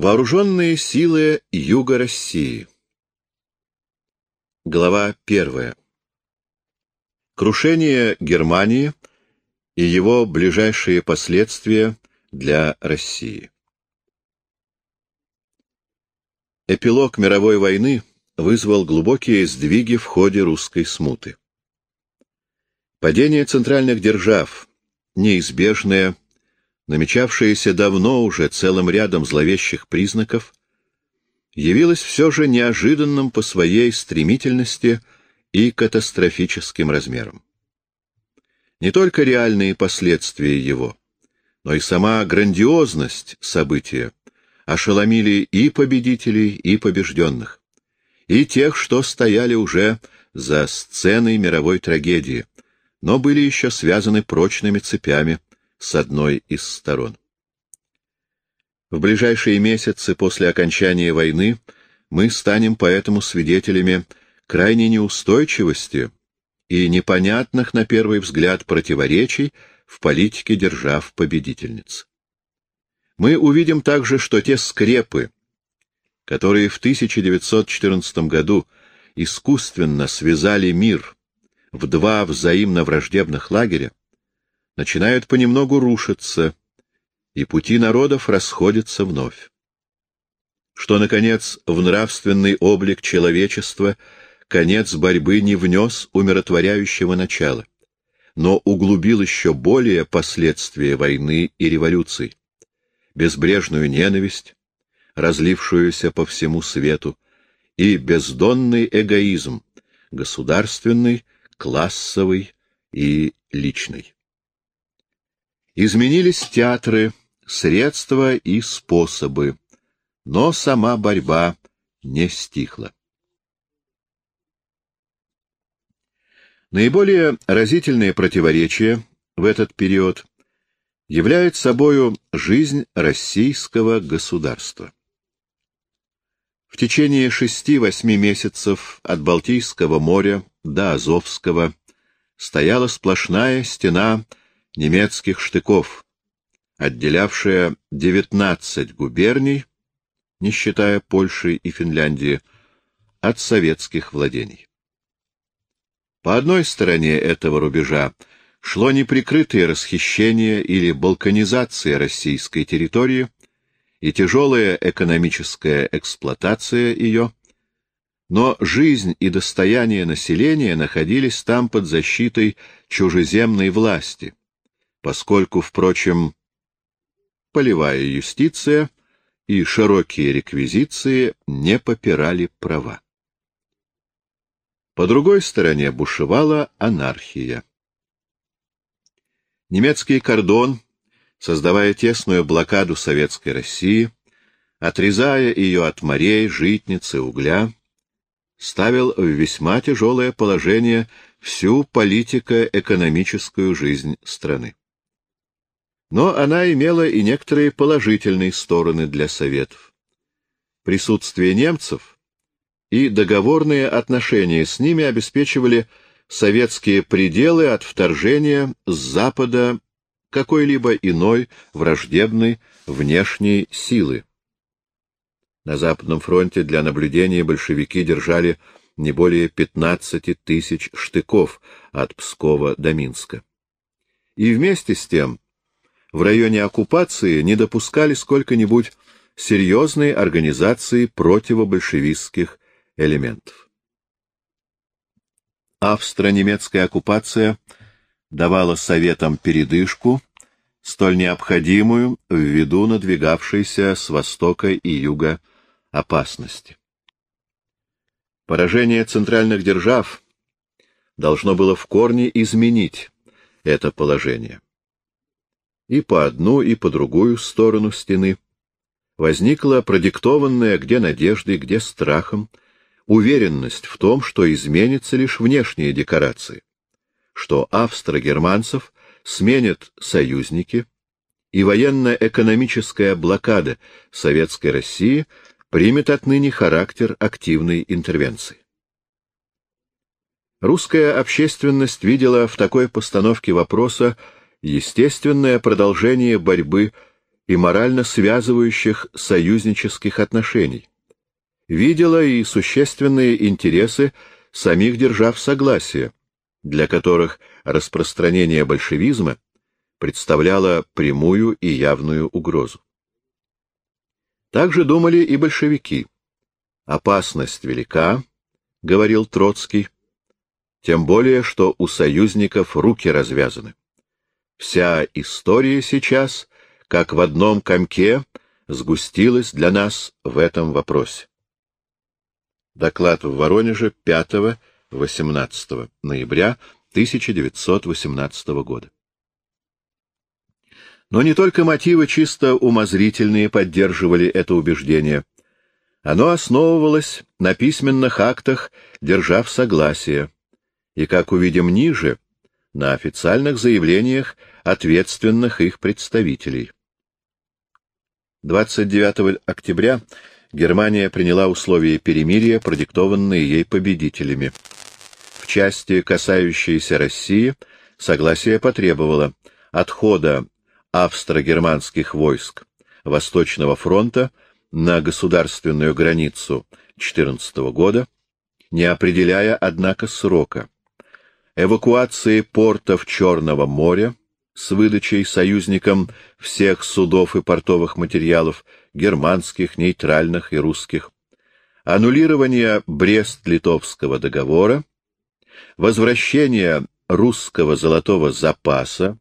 Вооруженные силы Юга России. Глава первая. Крушение Германии и его ближайшие последствия для России. Эпилог мировой войны вызвал глубокие сдвиги в ходе русской смуты. Падение центральных держав, неизбежное, намечавшееся давно уже целым рядом зловещих признаков, явилось все же неожиданным по своей стремительности и катастрофическим размерам. Не только реальные последствия его, но и сама грандиозность события ошеломили и победителей, и побежденных, и тех, что стояли уже за сценой мировой трагедии, но были еще связаны прочными цепями с одной из сторон. В ближайшие месяцы после окончания войны мы станем поэтому свидетелями крайней неустойчивости и непонятных на первый взгляд противоречий в политике держав-победительниц. Мы увидим также, что те скрепы, которые в 1914 году искусственно связали мир в два взаимно враждебных лагеря, начинают понемногу рушиться, и пути народов расходятся вновь. Что, наконец, в нравственный облик человечества конец борьбы не внес умиротворяющего начала, но углубил еще более последствия войны и революций, безбрежную ненависть, разлившуюся по всему свету, и бездонный эгоизм, государственный, классовый и личный. Изменились театры, средства и способы, но сама борьба не стихла. Наиболее разительные противоречия в этот период являет собою жизнь российского государства. В течение шести-восьми месяцев от Балтийского моря до Азовского стояла сплошная стена немецких штыков, отделявшая 19 губерний, не считая Польши и Финляндии, от советских владений. По одной стороне этого рубежа шло неприкрытое расхищение или балканизация российской территории и тяжелая экономическая эксплуатация ее, но жизнь и достояние населения находились там под защитой чужеземной власти, поскольку, впрочем, полевая юстиция и широкие реквизиции не попирали права. По другой стороне бушевала анархия. Немецкий кордон, создавая тесную блокаду Советской России, отрезая ее от морей, житницы, угля, ставил в весьма тяжелое положение всю политико-экономическую жизнь страны. Но она имела и некоторые положительные стороны для Советов. Присутствие немцев и договорные отношения с ними обеспечивали советские пределы от вторжения с Запада какой-либо иной враждебной внешней силы. На Западном фронте для наблюдения большевики держали не более 15 тысяч штыков от Пскова до Минска. И вместе с тем в районе оккупации не допускали сколько-нибудь серьезной организации противобольшевистских элементов. Австро-немецкая оккупация давала советам передышку, столь необходимую ввиду надвигавшейся с востока и юга опасности. Поражение центральных держав должно было в корне изменить это положение и по одну, и по другую сторону стены, возникла продиктованная где надеждой, где страхом, уверенность в том, что изменится лишь внешние декорации, что австро-германцев сменят союзники, и военно-экономическая блокада Советской России примет отныне характер активной интервенции. Русская общественность видела в такой постановке вопроса естественное продолжение борьбы и морально связывающих союзнических отношений, видела и существенные интересы самих держав согласия, для которых распространение большевизма представляло прямую и явную угрозу. Также думали и большевики. Опасность велика, — говорил Троцкий, — тем более, что у союзников руки развязаны. Вся история сейчас, как в одном комке, сгустилась для нас в этом вопросе. Доклад в Воронеже 5-18 ноября 1918 года. Но не только мотивы чисто умозрительные поддерживали это убеждение. Оно основывалось на письменных актах, держав согласие, и, как увидим ниже, на официальных заявлениях ответственных их представителей. 29 октября Германия приняла условия перемирия, продиктованные ей победителями. В части, касающейся России, согласие потребовало отхода австро-германских войск Восточного фронта на государственную границу 14 года, не определяя, однако, срока, эвакуации портов Черного моря с выдачей союзникам всех судов и портовых материалов, германских, нейтральных и русских, аннулирование Брест-Литовского договора, возвращение русского золотого запаса,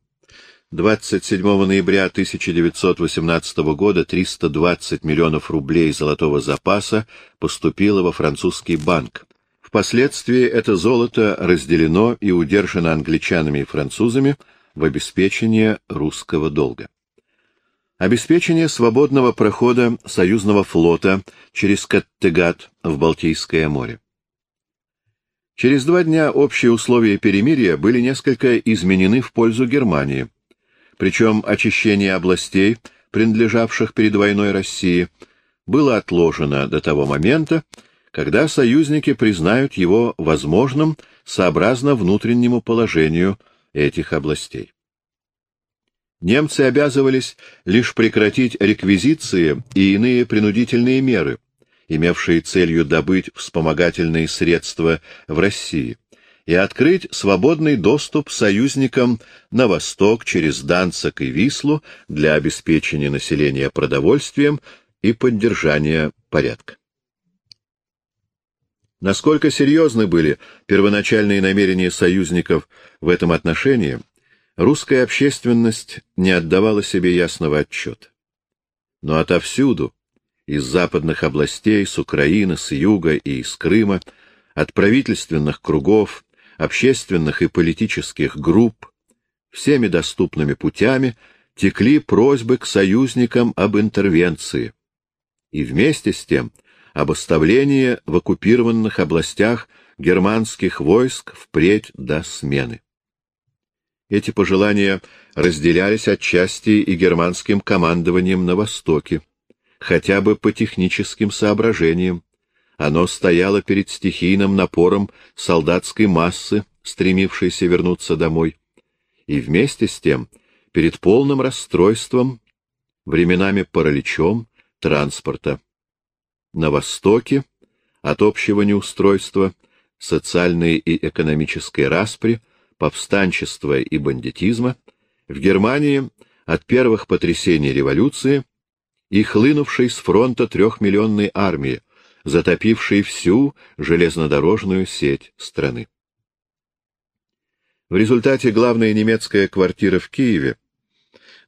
27 ноября 1918 года 320 миллионов рублей золотого запаса поступило во французский банк. Впоследствии это золото разделено и удержано англичанами и французами в обеспечение русского долга. Обеспечение свободного прохода союзного флота через Каттегат в Балтийское море. Через два дня общие условия перемирия были несколько изменены в пользу Германии – причем очищение областей, принадлежавших перед войной России, было отложено до того момента, когда союзники признают его возможным сообразно внутреннему положению этих областей. Немцы обязывались лишь прекратить реквизиции и иные принудительные меры, имевшие целью добыть вспомогательные средства в России, и открыть свободный доступ союзникам на восток через Данцик и Вислу для обеспечения населения продовольствием и поддержания порядка. Насколько серьезны были первоначальные намерения союзников в этом отношении, русская общественность не отдавала себе ясного отчета. Но отовсюду, из западных областей, с Украины, с юга и из Крыма, от правительственных кругов, общественных и политических групп, всеми доступными путями текли просьбы к союзникам об интервенции и вместе с тем об оставлении в оккупированных областях германских войск впредь до смены. Эти пожелания разделялись отчасти и германским командованием на Востоке, хотя бы по техническим соображениям, оно стояло перед стихийным напором солдатской массы, стремившейся вернуться домой, и вместе с тем перед полным расстройством, временами параличом транспорта. На Востоке от общего неустройства, социальной и экономической распри, повстанчества и бандитизма, в Германии от первых потрясений революции и хлынувшей с фронта трехмиллионной армии, затопивший всю железнодорожную сеть страны. В результате главная немецкая квартира в Киеве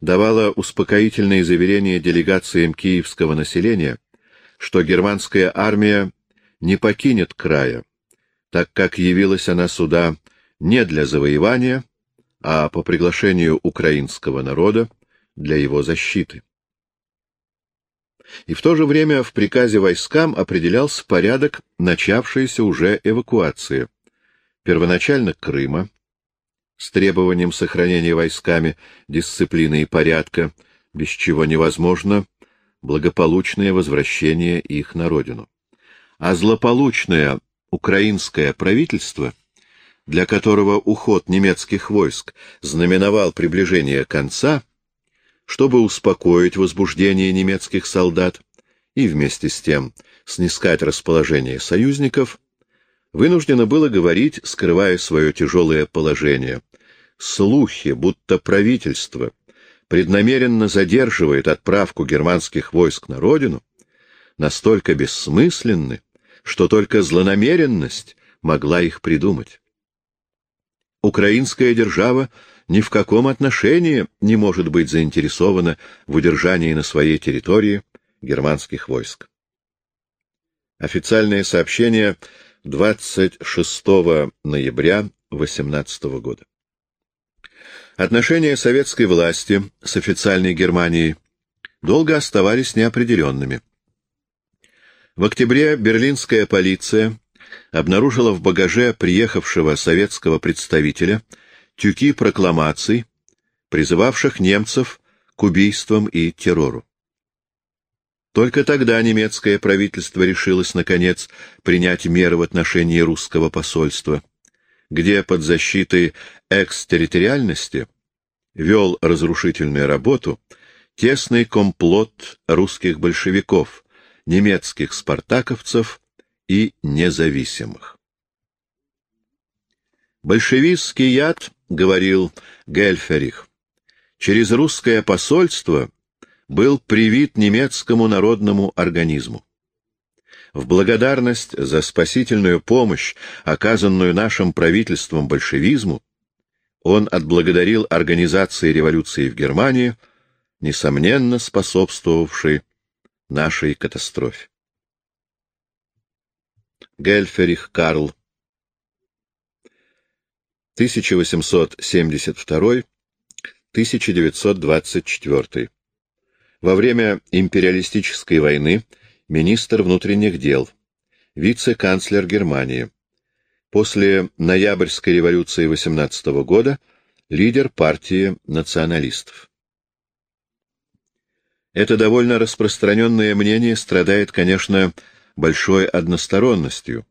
давала успокоительные заверения делегациям киевского населения, что германская армия не покинет края, так как явилась она сюда не для завоевания, а по приглашению украинского народа для его защиты и в то же время в приказе войскам определялся порядок начавшейся уже эвакуации. Первоначально Крыма, с требованием сохранения войсками дисциплины и порядка, без чего невозможно благополучное возвращение их на родину. А злополучное украинское правительство, для которого уход немецких войск знаменовал приближение конца, чтобы успокоить возбуждение немецких солдат и вместе с тем снискать расположение союзников, вынуждено было говорить, скрывая свое тяжелое положение. Слухи, будто правительство преднамеренно задерживает отправку германских войск на родину, настолько бессмысленны, что только злонамеренность могла их придумать. Украинская держава ни в каком отношении не может быть заинтересована в удержании на своей территории германских войск. Официальное сообщение 26 ноября 18 года. Отношения советской власти с официальной Германией долго оставались неопределенными. В октябре берлинская полиция обнаружила в багаже приехавшего советского представителя тюки прокламаций, призывавших немцев к убийствам и террору. Только тогда немецкое правительство решилось, наконец, принять меры в отношении русского посольства, где под защитой экстерриториальности вел разрушительную работу тесный комплот русских большевиков, немецких спартаковцев и независимых. Большевистский яд, говорил Гельферих, через русское посольство был привит немецкому народному организму. В благодарность за спасительную помощь, оказанную нашим правительством большевизму, он отблагодарил организации революции в Германии, несомненно способствовавшей нашей катастрофе. Гельферих Карл 1872-1924 Во время империалистической войны министр внутренних дел, вице-канцлер Германии. После ноябрьской революции 18 года лидер партии националистов. Это довольно распространенное мнение страдает, конечно, большой односторонностью.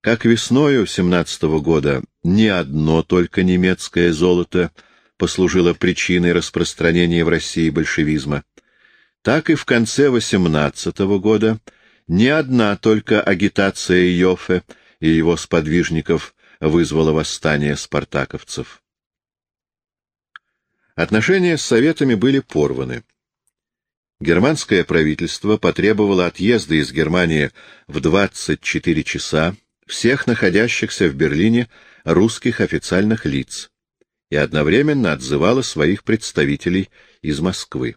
Как весною 17 -го года не одно только немецкое золото послужило причиной распространения в России большевизма, так и в конце 18 -го года не одна только агитация Йоффе и его сподвижников вызвала восстание спартаковцев. Отношения с советами были порваны. Германское правительство потребовало отъезда из Германии в 24 часа всех находящихся в Берлине русских официальных лиц и одновременно отзывало своих представителей из Москвы.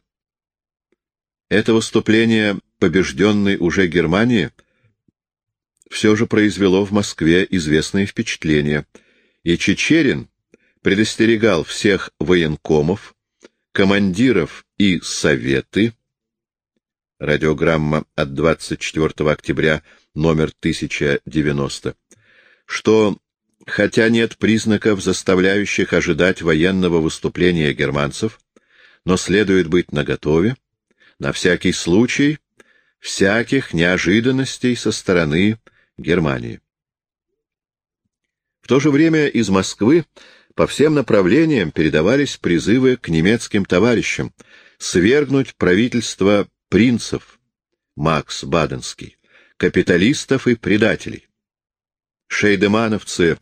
Это выступление побежденной уже Германии все же произвело в Москве известное впечатление, и Чечерин предостерегал всех военкомов, командиров и советы, радиограмма от 24 октября, номер 1090, что, хотя нет признаков, заставляющих ожидать военного выступления германцев, но следует быть наготове, на всякий случай, всяких неожиданностей со стороны Германии. В то же время из Москвы по всем направлениям передавались призывы к немецким товарищам свергнуть правительство принцев, Макс Баденский, капиталистов и предателей. Шейдемановцы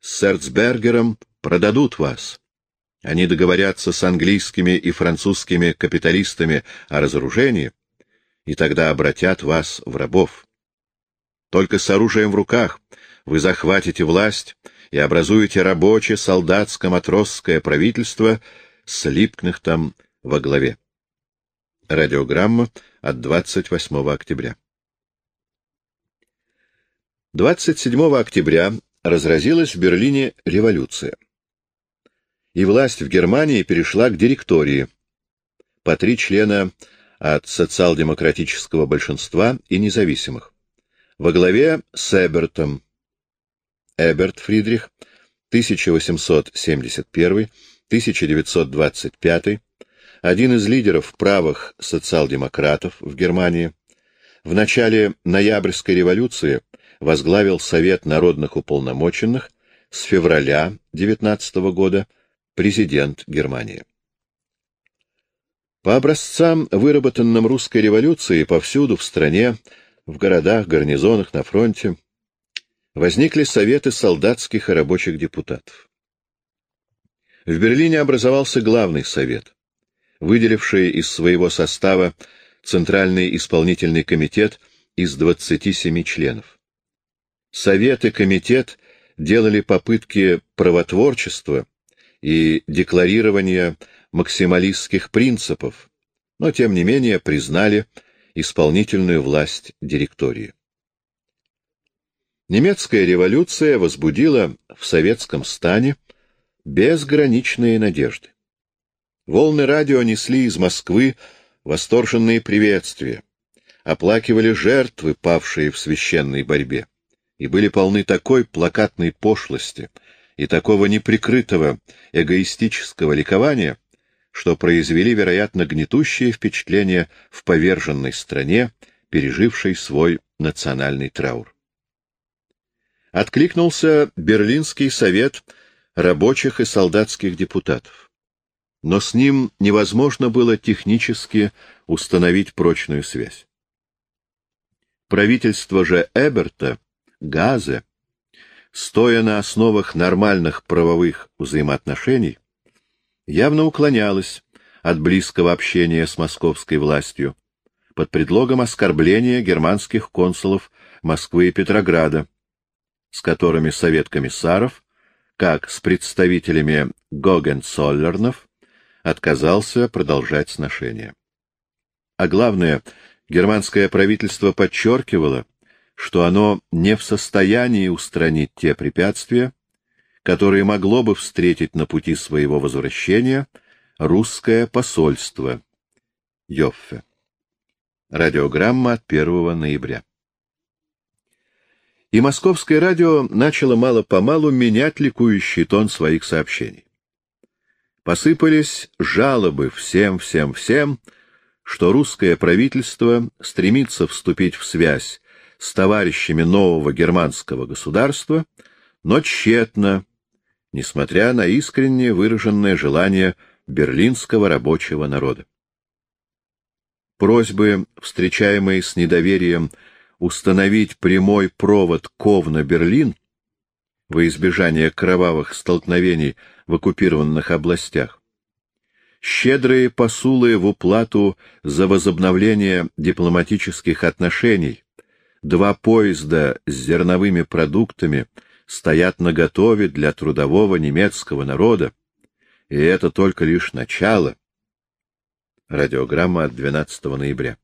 с Серцбергером продадут вас. Они договорятся с английскими и французскими капиталистами о разоружении, и тогда обратят вас в рабов. Только с оружием в руках вы захватите власть и образуете рабочее, солдатско-матросское правительство с Липкнехтом во главе. Радиограмма от 28 октября. 27 октября разразилась в Берлине революция. И власть в Германии перешла к директории. По три члена от социал-демократического большинства и независимых. Во главе с Эбертом. Эберт Фридрих, 1871-1925, один из лидеров правых социал-демократов в Германии, в начале ноябрьской революции возглавил Совет народных уполномоченных с февраля 19 года президент Германии. По образцам, выработанным русской революцией повсюду в стране, в городах, гарнизонах, на фронте, возникли советы солдатских и рабочих депутатов. В Берлине образовался главный совет, выделивший из своего состава Центральный исполнительный комитет из 27 членов. Совет и комитет делали попытки правотворчества и декларирования максималистских принципов, но тем не менее признали исполнительную власть директории. Немецкая революция возбудила в советском стане безграничные надежды. Волны радио несли из Москвы восторженные приветствия, оплакивали жертвы, павшие в священной борьбе, и были полны такой плакатной пошлости и такого неприкрытого эгоистического ликования, что произвели, вероятно, гнетущее впечатление в поверженной стране, пережившей свой национальный траур откликнулся Берлинский совет рабочих и солдатских депутатов. Но с ним невозможно было технически установить прочную связь. Правительство же Эберта, Газе, стоя на основах нормальных правовых взаимоотношений, явно уклонялось от близкого общения с московской властью под предлогом оскорбления германских консулов Москвы и Петрограда, с которыми Совет комиссаров, как с представителями Гогенцоллернов, отказался продолжать сношения. А главное, германское правительство подчеркивало, что оно не в состоянии устранить те препятствия, которые могло бы встретить на пути своего возвращения русское посольство Йоффе. Радиограмма от 1 ноября и московское радио начало мало-помалу менять ликующий тон своих сообщений. Посыпались жалобы всем-всем-всем, что русское правительство стремится вступить в связь с товарищами нового германского государства, но тщетно, несмотря на искренне выраженное желание берлинского рабочего народа. Просьбы, встречаемые с недоверием установить прямой провод Ковна-Берлин во избежание кровавых столкновений в оккупированных областях, щедрые посулы в уплату за возобновление дипломатических отношений, два поезда с зерновыми продуктами стоят наготове для трудового немецкого народа, и это только лишь начало. Радиограмма от 12 ноября.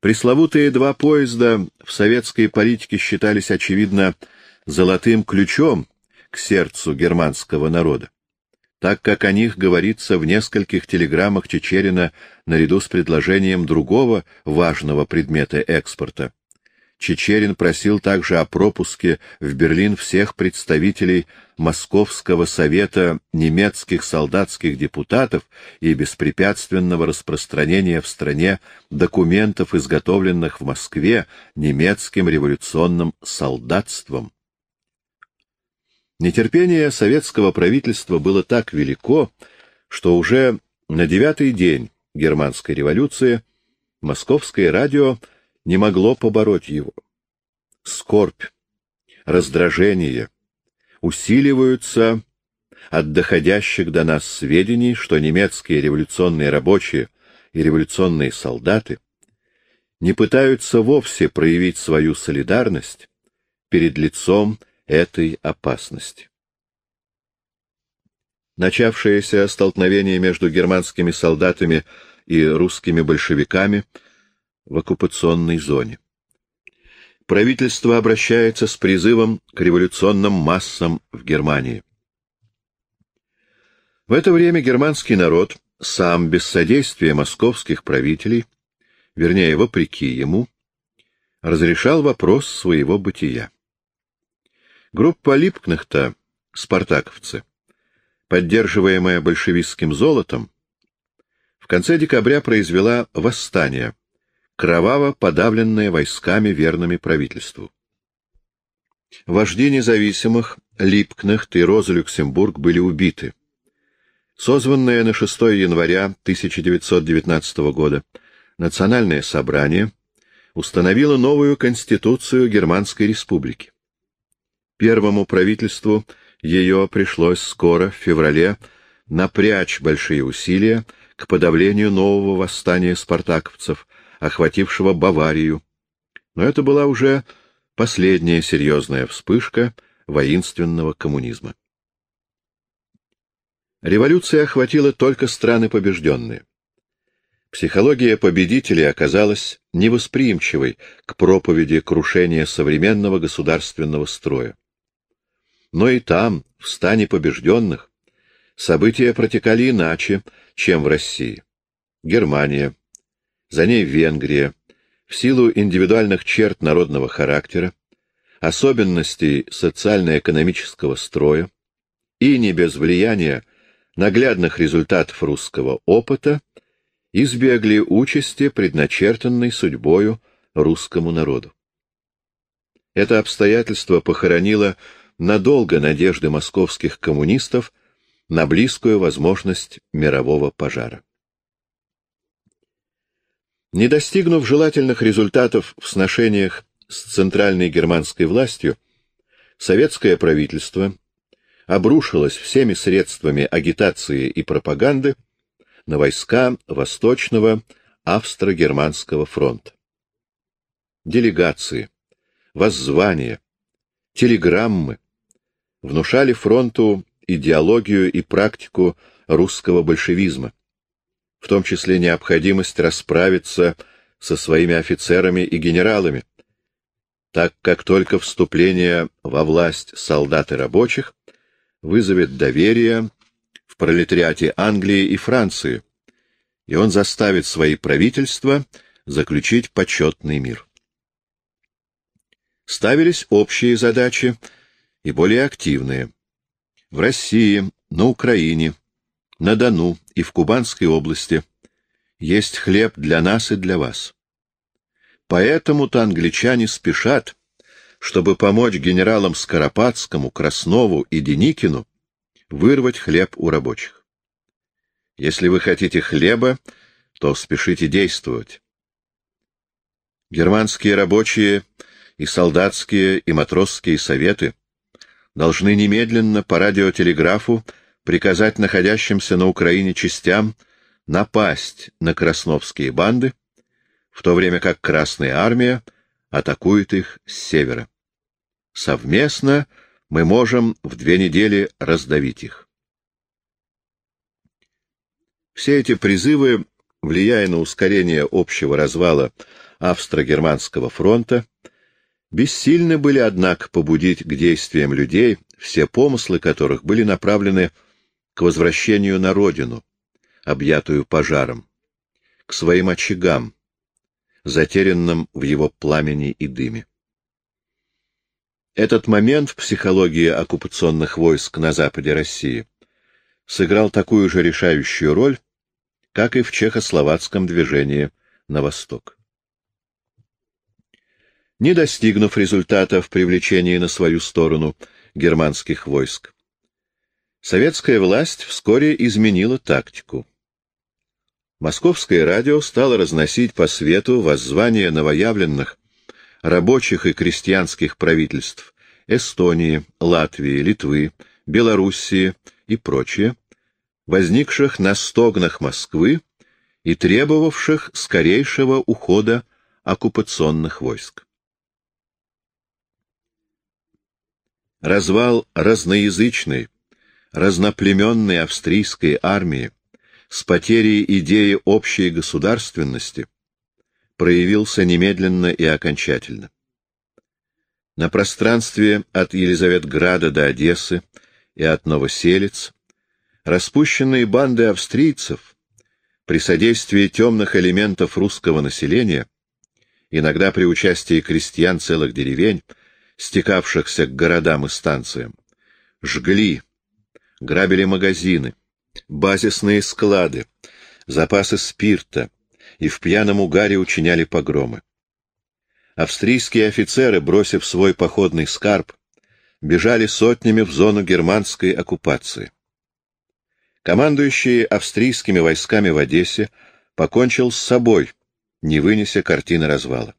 Пресловутые два поезда в советской политике считались, очевидно, золотым ключом к сердцу германского народа, так как о них говорится в нескольких телеграммах Чечерина наряду с предложением другого важного предмета экспорта Чечерин просил также о пропуске в Берлин всех представителей Московского совета немецких солдатских депутатов и беспрепятственного распространения в стране документов, изготовленных в Москве немецким революционным солдатством. Нетерпение советского правительства было так велико, что уже на девятый день германской революции московское радио не могло побороть его. Скорбь, раздражение усиливаются от доходящих до нас сведений, что немецкие революционные рабочие и революционные солдаты не пытаются вовсе проявить свою солидарность перед лицом этой опасности. Начавшееся столкновение между германскими солдатами и русскими большевиками — в оккупационной зоне. Правительство обращается с призывом к революционным массам в Германии. В это время германский народ, сам без содействия московских правителей, вернее, вопреки ему, разрешал вопрос своего бытия. Группа Липкнехта, спартаковцы, поддерживаемая большевистским золотом, в конце декабря произвела восстание, кроваво подавленная войсками, верными правительству. Вожди независимых, Липкнехт и Роза Люксембург были убиты. Созванное на 6 января 1919 года Национальное собрание установило новую конституцию Германской республики. Первому правительству ее пришлось скоро, в феврале, напрячь большие усилия к подавлению нового восстания спартаковцев, охватившего Баварию. Но это была уже последняя серьезная вспышка воинственного коммунизма. Революция охватила только страны побежденные. Психология победителей оказалась невосприимчивой к проповеди крушения современного государственного строя. Но и там, в стане побежденных, события протекали иначе, чем в России. Германия, за ней Венгрия, в силу индивидуальных черт народного характера, особенностей социально-экономического строя и не без влияния наглядных результатов русского опыта, избегли участи, предначертанной судьбою русскому народу. Это обстоятельство похоронило надолго надежды московских коммунистов на близкую возможность мирового пожара. Не достигнув желательных результатов в сношениях с центральной германской властью, советское правительство обрушилось всеми средствами агитации и пропаганды на войска Восточного Австро-Германского фронта. Делегации, воззвания, телеграммы внушали фронту идеологию и практику русского большевизма, в том числе необходимость расправиться со своими офицерами и генералами, так как только вступление во власть солдат и рабочих вызовет доверие в пролетариате Англии и Франции, и он заставит свои правительства заключить почетный мир. Ставились общие задачи и более активные. В России, на Украине, на Дону и в Кубанской области есть хлеб для нас и для вас. Поэтому-то англичане спешат, чтобы помочь генералам Скоропадскому, Краснову и Деникину вырвать хлеб у рабочих. Если вы хотите хлеба, то спешите действовать. Германские рабочие и солдатские и матросские советы должны немедленно по радиотелеграфу приказать находящимся на Украине частям напасть на красновские банды, в то время как Красная Армия атакует их с севера. Совместно мы можем в две недели раздавить их. Все эти призывы, влияя на ускорение общего развала Австро-Германского фронта, бессильны были, однако, побудить к действиям людей, все помыслы которых были направлены к возвращению на родину, объятую пожаром, к своим очагам, затерянным в его пламени и дыме. Этот момент в психологии оккупационных войск на западе России сыграл такую же решающую роль, как и в чехословацком движении на восток. Не достигнув результата в привлечении на свою сторону германских войск, советская власть вскоре изменила тактику. Московское радио стало разносить по свету воззвания новоявленных рабочих и крестьянских правительств Эстонии, Латвии, Литвы, Белоруссии и прочее, возникших на стогнах Москвы и требовавших скорейшего ухода оккупационных войск. Развал разноязычной, разноплеменной австрийской армии с потерей идеи общей государственности проявился немедленно и окончательно. На пространстве от Елизаветграда до Одессы и от Новоселец распущенные банды австрийцев при содействии темных элементов русского населения, иногда при участии крестьян целых деревень, стекавшихся к городам и станциям, жгли, грабили магазины, базисные склады, запасы спирта, и в пьяном угаре учиняли погромы. Австрийские офицеры, бросив свой походный скарб, бежали сотнями в зону германской оккупации. командующий австрийскими войсками в Одессе, покончил с собой, не вынеся картины развала.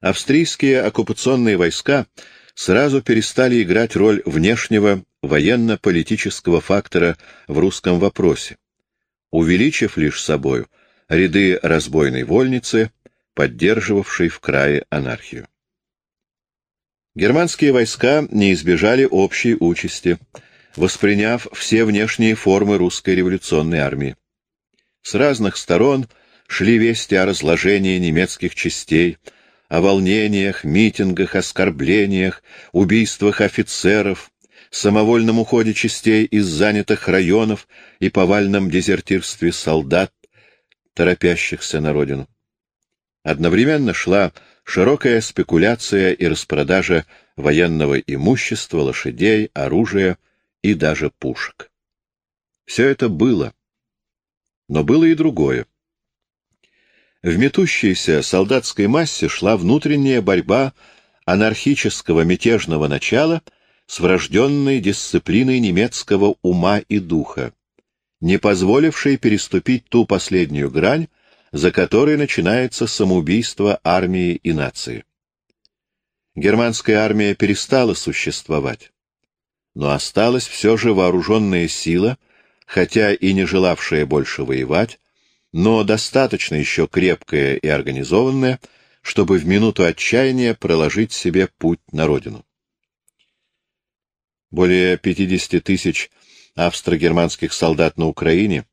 Австрийские оккупационные войска сразу перестали играть роль внешнего военно-политического фактора в русском вопросе, увеличив лишь собою ряды разбойной вольницы, поддерживавшей в крае анархию. Германские войска не избежали общей участи, восприняв все внешние формы русской революционной армии. С разных сторон шли вести о разложении немецких частей, о волнениях, митингах, оскорблениях, убийствах офицеров, самовольном уходе частей из занятых районов и повальном дезертирстве солдат, торопящихся на родину. Одновременно шла широкая спекуляция и распродажа военного имущества, лошадей, оружия и даже пушек. Все это было. Но было и другое. В метущейся солдатской массе шла внутренняя борьба анархического мятежного начала с врожденной дисциплиной немецкого ума и духа, не позволившей переступить ту последнюю грань, за которой начинается самоубийство армии и нации. Германская армия перестала существовать, но осталась все же вооруженная сила, хотя и не желавшая больше воевать, но достаточно еще крепкая и организованная, чтобы в минуту отчаяния проложить себе путь на родину. Более 50 тысяч австро-германских солдат на Украине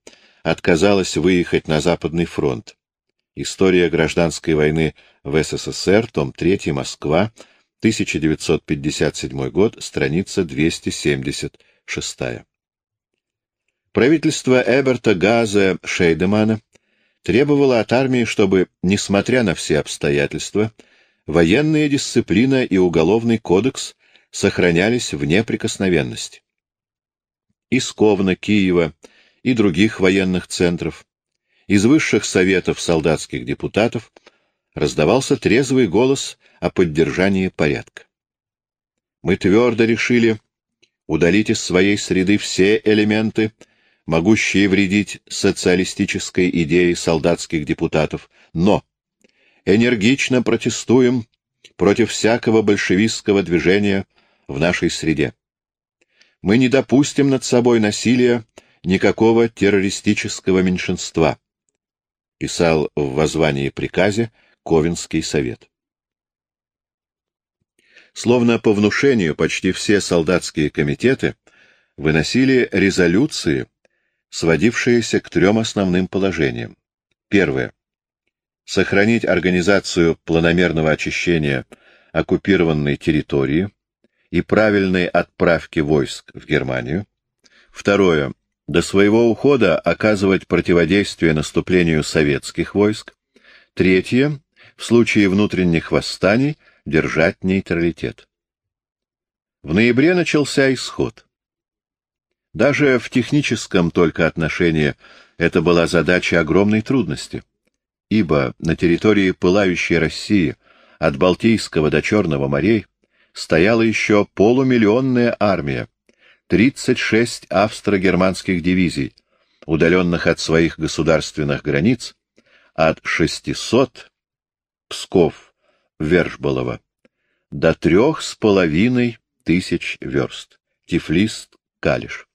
отказалась выехать на Западный фронт. История гражданской войны в СССР, том 3, Москва, 1957 год, страница 276. Правительство Эберта Газа Шейдемана требовало от армии, чтобы, несмотря на все обстоятельства, военная дисциплина и уголовный кодекс сохранялись в неприкосновенности. Из Ковна, Киева, и других военных центров, из высших советов солдатских депутатов раздавался трезвый голос о поддержании порядка. Мы твердо решили удалить из своей среды все элементы, могущие вредить социалистической идее солдатских депутатов, но энергично протестуем против всякого большевистского движения в нашей среде. Мы не допустим над собой насилия никакого террористического меньшинства, писал в воззвании приказе Ковенский совет. Словно по внушению почти все солдатские комитеты выносили резолюции, сводившиеся к трем основным положениям. Первое. Сохранить организацию планомерного очищения оккупированной территории и правильной отправки войск в Германию. Второе до своего ухода оказывать противодействие наступлению советских войск. Третье, в случае внутренних восстаний, держать нейтралитет. В ноябре начался исход. Даже в техническом только отношении это была задача огромной трудности, ибо на территории пылающей России от Балтийского до Черного морей стояла еще полумиллионная армия, 36 австро-германских дивизий, удаленных от своих государственных границ, от 600 Псков, Вершболова до трех с половиной тысяч верст, Тифлис, Калиш.